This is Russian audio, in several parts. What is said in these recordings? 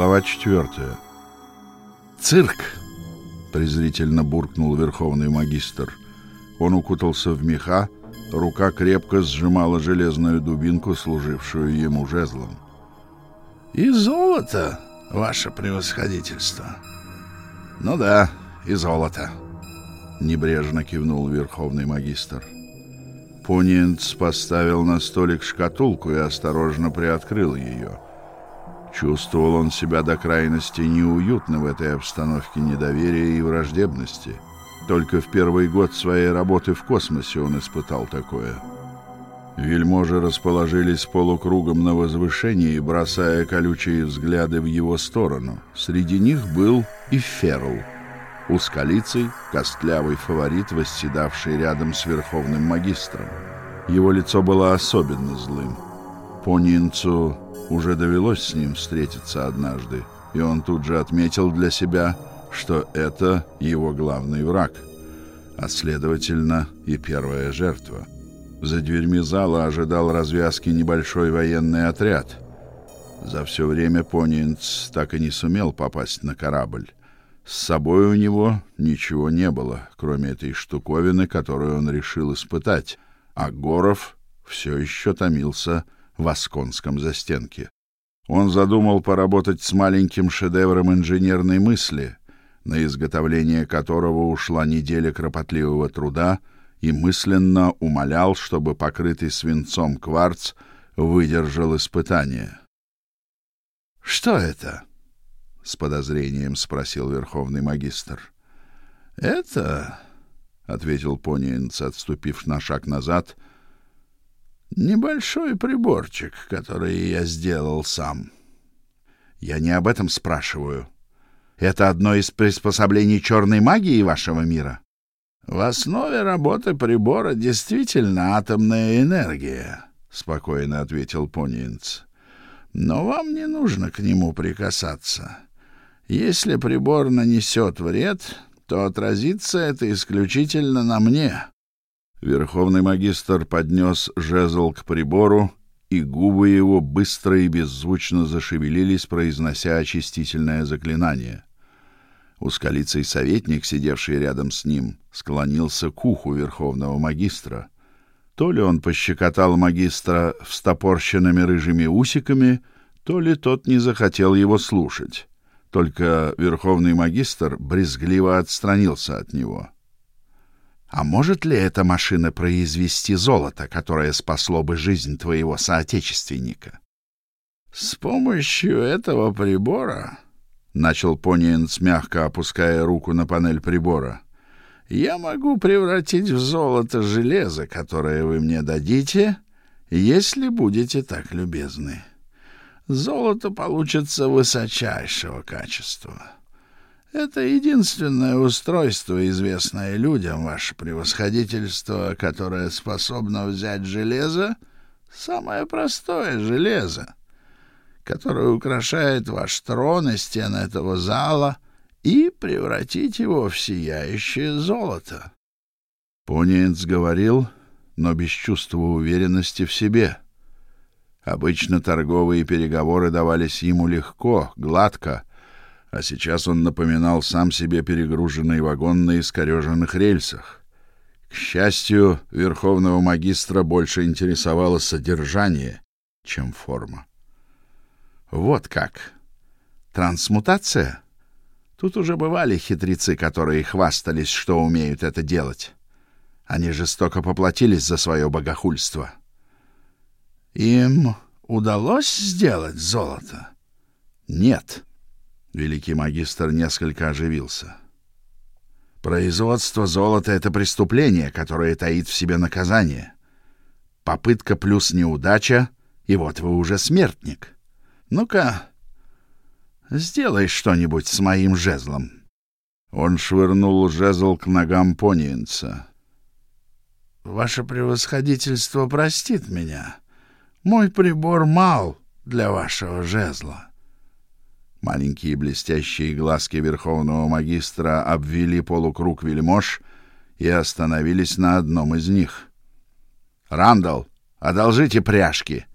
Глава четвертая. «Цирк!» — презрительно буркнул верховный магистр. Он укутался в меха, рука крепко сжимала железную дубинку, служившую ему жезлом. «И золото, ваше превосходительство!» «Ну да, и золото!» — небрежно кивнул верховный магистр. Пунинц поставил на столик шкатулку и осторожно приоткрыл ее — Чувствовал он себя до крайности неуютно в этой обстановке недоверия и враждебности. Только в первый год своей работы в космосе он испытал такое. Вельможи расположились полукругом на возвышении, бросая колючие взгляды в его сторону. Среди них был и Ферл, узколицый, костлявый фаворит, восседавший рядом с верховным магистром. Его лицо было особенно злым. По Нинцу уже довелось с ним встретиться однажды, и он тут же отметил для себя, что это его главный враг, а следовательно и первая жертва. За дверьми зала ожидал развязки небольшой военный отряд. За все время Понинц так и не сумел попасть на корабль. С собой у него ничего не было, кроме этой штуковины, которую он решил испытать, а Горов все еще томился в Асконском застенке. Он задумал поработать с маленьким шедевром инженерной мысли, на изготовление которого ушла неделя кропотливого труда, и мысленно умолял, чтобы покрытый свинцом кварц выдержал испытание. Что это? с подозрением спросил верховный магистр. Это, ответил Пониенц, отступив на шаг назад, — Небольшой приборчик, который я сделал сам. Я не об этом спрашиваю. Это одно из приспособлений черной магии вашего мира. В основе работы прибора действительно атомная энергия, спокойно ответил Понинц. Но вам не нужно к нему прикасаться. Если прибор нанесет вред, то отразится это исключительно на мне. Верховный магистр поднес жезл к прибору, и губы его быстро и беззвучно зашевелились, произнося очистительное заклинание. Ускалицый советник, сидевший рядом с ним, склонился к уху верховного магистра. То ли он пощекотал магистра встопорщенными рыжими усиками, то ли тот не захотел его слушать. Только верховный магистр брезгливо отстранился от него. А может ли эта машина произвести золото, которое спасло бы жизнь твоего соотечественника? С помощью этого прибора, начал Пониенц, мягко опуская руку на панель прибора. Я могу превратить в золото железо, которое вы мне дадите, если будете так любезны. Золото получится высочайшего качества. Это единственное устройство, известное людям, ваше превосходительство, которое способно взять железо, самое простое железо, которое украшает ваш трон и стены этого зала, и превратить его в сияющее золото. Понинц говорил, но без чувства уверенности в себе. Обычно торговые переговоры давались ему легко, гладко, а сейчас он напоминал сам себе перегруженный вагон на искореженных рельсах. К счастью, верховного магистра больше интересовало содержание, чем форма. Вот как. Трансмутация? Тут уже бывали хитрецы, которые хвастались, что умеют это делать. Они жестоко поплатились за свое богохульство. Им удалось сделать золото? Нет. Великий магистр несколько оживился. Производство золота это преступление, которое таит в себе наказание. Попытка плюс неудача, и вот вы уже смертник. Ну-ка, сделай что-нибудь с моим жезлом. Он швырнул жезл к ногам Пониенца. Ваше превосходительство простит меня. Мой прибор мал для вашего жезла. Маленькие блестящие глазки верховного магистра обвели полукруг вельмож и остановились на одном из них. Рандall, одолжите пряжки.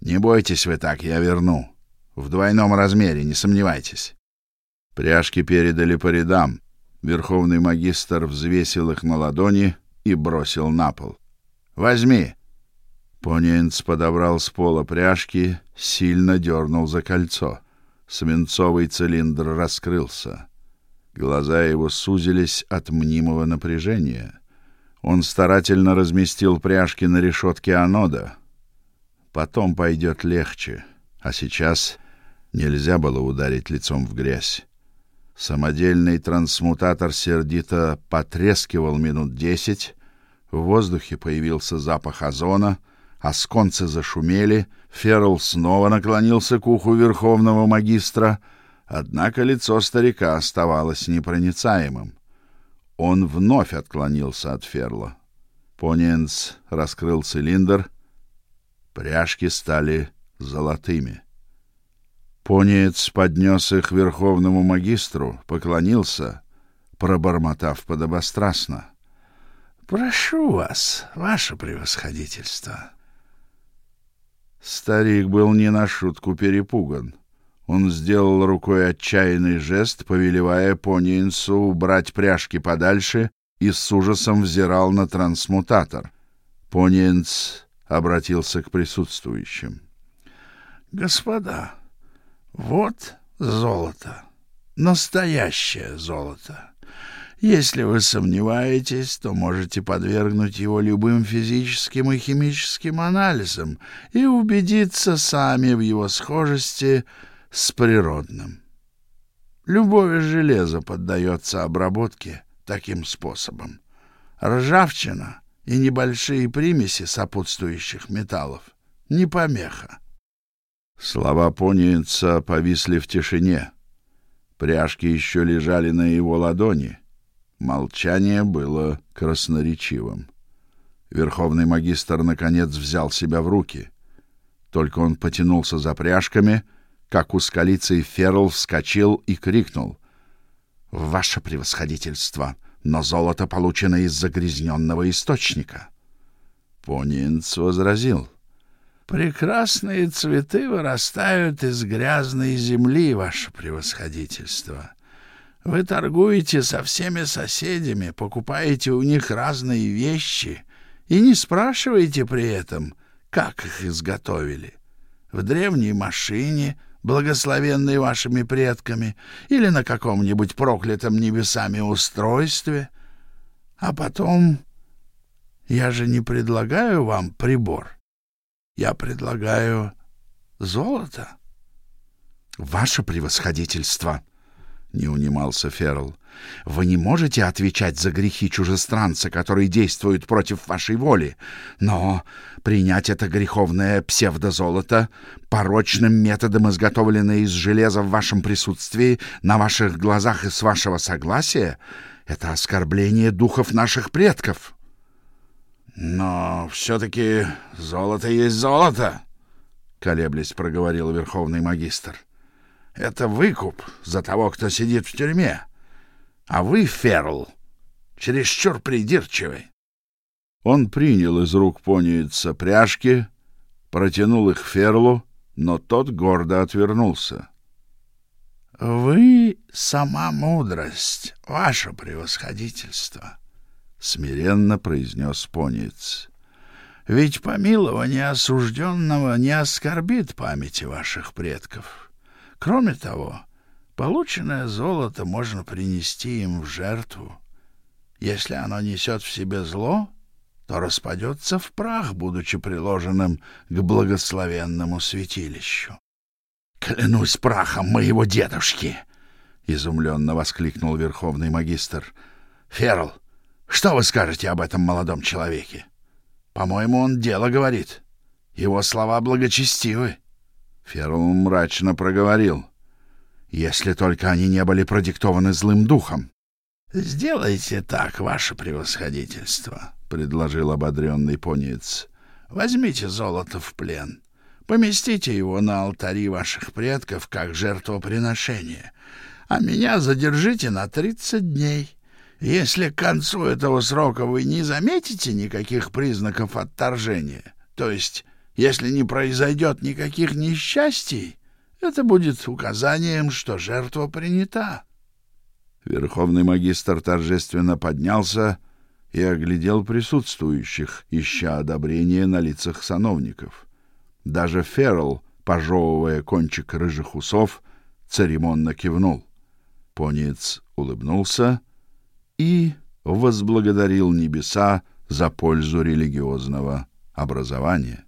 Не бойтесь вы так, я верну. В двойном размере, не сомневайтесь. Пряжки передали по рядам. Верховный магистр взвесил их на ладони и бросил на пол. «Возьми!» Понинц подобрал с пола пряжки, сильно дернул за кольцо. Свинцовый цилиндр раскрылся. Глаза его сузились от мнимого напряжения. Он старательно разместил пряжки на решетке анода. Потом пойдет легче, а сейчас нельзя было ударить лицом в грязь. Самодельный трансмутатор сердито потрескивал минут десять, в воздухе появился запах озона, осконцы зашумели, Ферл снова наклонился к уху верховного магистра, однако лицо старика оставалось непроницаемым. Он вновь отклонился от Ферла. Поненс раскрыл цилиндр, пряжки стали золотыми. Понец поднес их верховному магистру, поклонился, пробормотав подобострастно: "Прошу вас, ваше превосходительство". Старик был не на шутку перепуган. Он сделал рукой отчаянный жест, повелевая Понинсу убрать пряжки подальше, и с ужасом взирал на трансмутатор. Понинс обратился к присутствующим. "Господа, вот золото. Настоящее золото. Если вы сомневаетесь, то можете подвергнуть его любым физическим и химическим анализам и убедиться сами в его схожести с природным. Любое железо поддается обработке таким способом. Ржавчина и небольшие примеси сопутствующих металлов не помеха. Слова Понинца повисли в тишине. Пряжки еще лежали на его ладони. Молчание было красноречивым. Верховный магистр наконец взял себя в руки. Только он потянулся за пряжками, как у ускалицый Ферл вскочил и крикнул: "Ваше превосходительство, но золото получено из загрязненного источника". Понинц возразил: Прекрасные цветы вырастают из грязной земли, ваше превосходительство. Вы торгуете со всеми соседями, покупаете у них разные вещи и не спрашиваете при этом, как их изготовили. В древней машине, благословенной вашими предками, или на каком-нибудь проклятом небесами устройстве. А потом я же не предлагаю вам прибор. Я предлагаю золото. Ваше превосходительство, не унимался Ферл. Вы не можете отвечать за грехи чужестранца, который действует против вашей воли, но принять это греховное псевдозолото порочным методом, изготовленное из железа в вашем присутствии, на ваших глазах и с вашего согласия, это оскорбление духов наших предков. Но все-таки золото есть золото, колеблясь проговорил верховный магистр. Это выкуп за того, кто сидит в тюрьме. А вы, Ферл, чересчур придирчивый. Он принял из рук поница пряжки, протянул их Ферлу, но тот гордо отвернулся. Вы сама мудрость, ваше превосходительство смиренно произнес Понец. Ведь помилование осужденного не оскорбит памяти ваших предков. Кроме того, полученное золото можно принести им в жертву. Если оно несет в себе зло, то распадется в прах, будучи приложенным к благословенному святилищу. Клянусь прахом моего дедушки, изумленно воскликнул верховный магистр. Ферл, что вы скажете об этом молодом человеке? По-моему, он дело говорит. Его слова благочестивы. Ферл мрачно проговорил. Если только они не были продиктованы злым духом. Сделайте так, ваше превосходительство, предложил ободренный понец. Возьмите золото в плен. Поместите его на алтари ваших предков как жертвоприношение, а меня задержите на тридцать дней. Если к концу этого срока вы не заметите никаких признаков отторжения, то есть если не произойдет никаких несчастий, Это будет указанием, что жертва принята. Верховный магистр торжественно поднялся и оглядел присутствующих, ища одобрения на лицах сановников. Даже Феррелл, пожевывая кончик рыжих усов, церемонно кивнул. Понец улыбнулся и возблагодарил небеса за пользу религиозного образования.